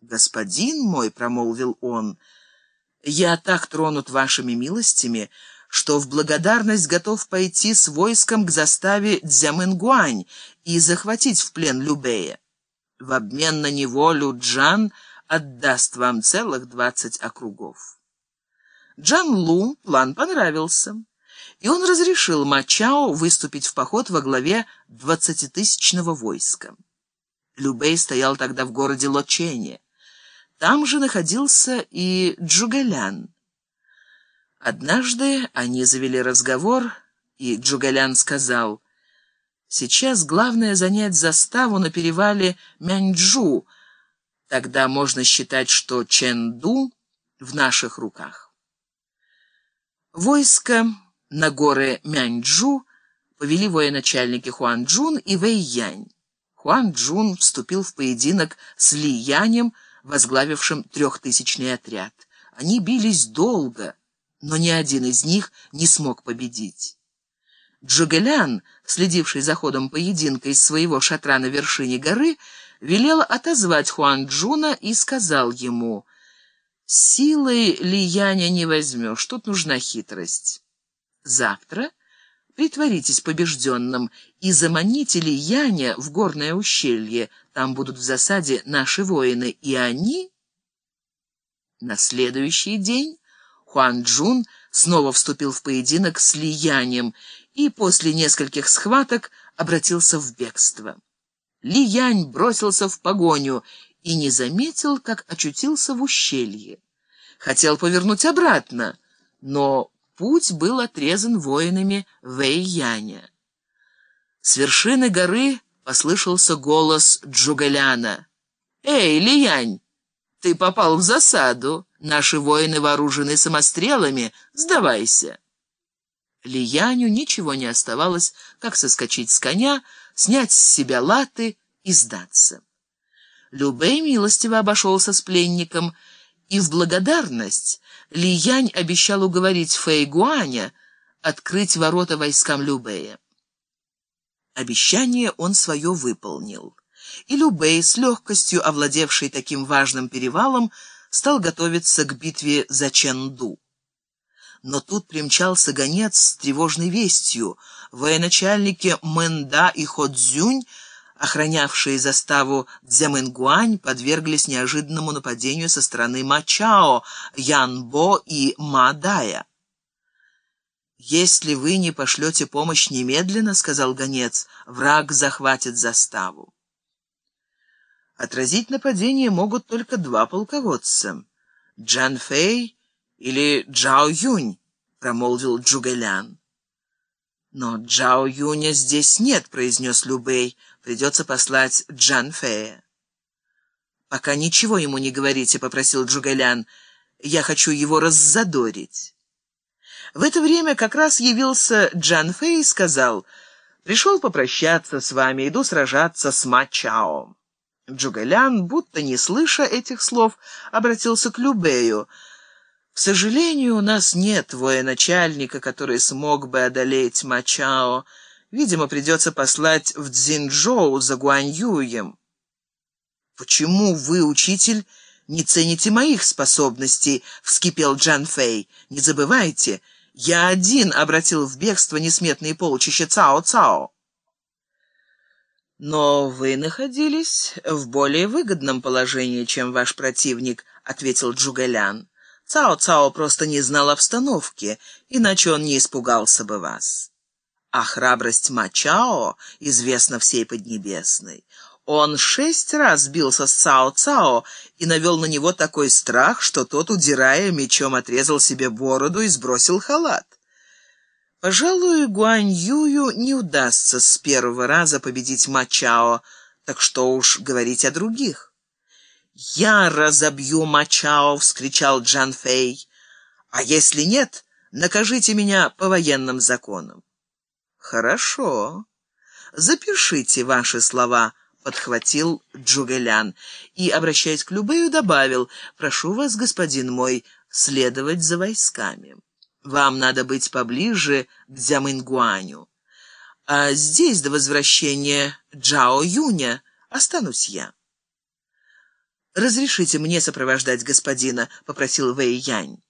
«Господин мой», — промолвил он, — «я так тронут вашими милостями, что в благодарность готов пойти с войском к заставе Дзямынгуань и захватить в плен Любея. В обмен на него Люджан отдаст вам целых двадцать округов». Джан Лу план понравился, и он разрешил Мачао выступить в поход во главе двадцатитысячного войска. Любей стоял тогда в городе Лочене. Там же находился и Джугалян. Однажды они завели разговор, и Джугалян сказал, «Сейчас главное занять заставу на перевале Мяньчжу, тогда можно считать, что Чэнду в наших руках». Войско на горы Мяньчжу повели военачальники Хуан Чжун и Вэй Янь. Хуан Чжун вступил в поединок с Ли Янем, возглавившим трехтысячный отряд. Они бились долго, но ни один из них не смог победить. Чжугэ Лян, следивший за ходом поединка из своего шатра на вершине горы, велел отозвать Хуан Чжуна и сказал ему, «Силой Ли Яня не возьмешь, тут нужна хитрость. Завтра притворитесь побежденным и заманите Лияня в горное ущелье, там будут в засаде наши воины, и они...» На следующий день Хуан Джун снова вступил в поединок с Лиянем и после нескольких схваток обратился в бегство. Ли Янь бросился в погоню и не заметил, как очутился в ущелье. Хотел повернуть обратно, но путь был отрезан воинами Вэй Яня. С вершины горы послышался голос Джугаляна. «Эй, Лиянь, ты попал в засаду. Наши воины вооружены самострелами. Сдавайся». Лияню ничего не оставалось, как соскочить с коня, снять с себя латы и сдаться. Любэй милостиво обошелся с пленником, и в благодарность Лиянь обещал уговорить Фэй Гуаня открыть ворота войскам Любэя. Обещание он свое выполнил. И Любей, с легкостью овладевший таким важным перевалом, стал готовиться к битве за Чэнду. Но тут примчался гонец с тревожной вестью. Военачальники Мэнда и Ходзюнь, охранявшие заставу Дзямынгуань, подверглись неожиданному нападению со стороны Мачао, Янбо и Мадая. «Если вы не пошлете помощь немедленно, — сказал гонец, — враг захватит заставу». Отразить нападение могут только два полководца — Джан Фэй или Джао Юнь, — промолвил Джугэлян. «Но Джао Юня здесь нет», — произнес Любэй. «Придется послать Джан Фэя». «Пока ничего ему не говорите», — попросил Джугэлян. «Я хочу его раззадорить». В это время как раз явился Джан Фэй и сказал, «Пришел попрощаться с вами, иду сражаться с Ма Чао». Джугалян, будто не слыша этих слов, обратился к Любею. «К сожалению, у нас нет военачальника, который смог бы одолеть Мачао. Видимо, придется послать в Цзинчжоу за Гуаньюем». «Почему вы, учитель, не цените моих способностей?» — вскипел Джан Фэй. «Не забывайте, я один обратил в бегство несметные полчища Цао-Цао. «Но вы находились в более выгодном положении, чем ваш противник», — ответил Джугалян. «Цао-Цао просто не знал обстановки, иначе он не испугался бы вас. А храбрость Мачао известна всей Поднебесной. Он шесть раз бился с Цао-Цао и навел на него такой страх, что тот, удирая, мечом отрезал себе бороду и сбросил халат. Пожалуй, Гуань Юю не удастся с первого раза победить Мачао, так что уж говорить о других. «Я разобью Мачао!» — вскричал Джан Фэй. «А если нет, накажите меня по военным законам». «Хорошо. Запишите ваши слова», подхватил Джугэлян и, обращаясь к Любею, добавил, «Прошу вас, господин мой, следовать за войсками. Вам надо быть поближе к Дзямынгуаню. А здесь до возвращения Джао Юня останусь я». «Разрешите мне сопровождать господина», — попросил Вэй Янь.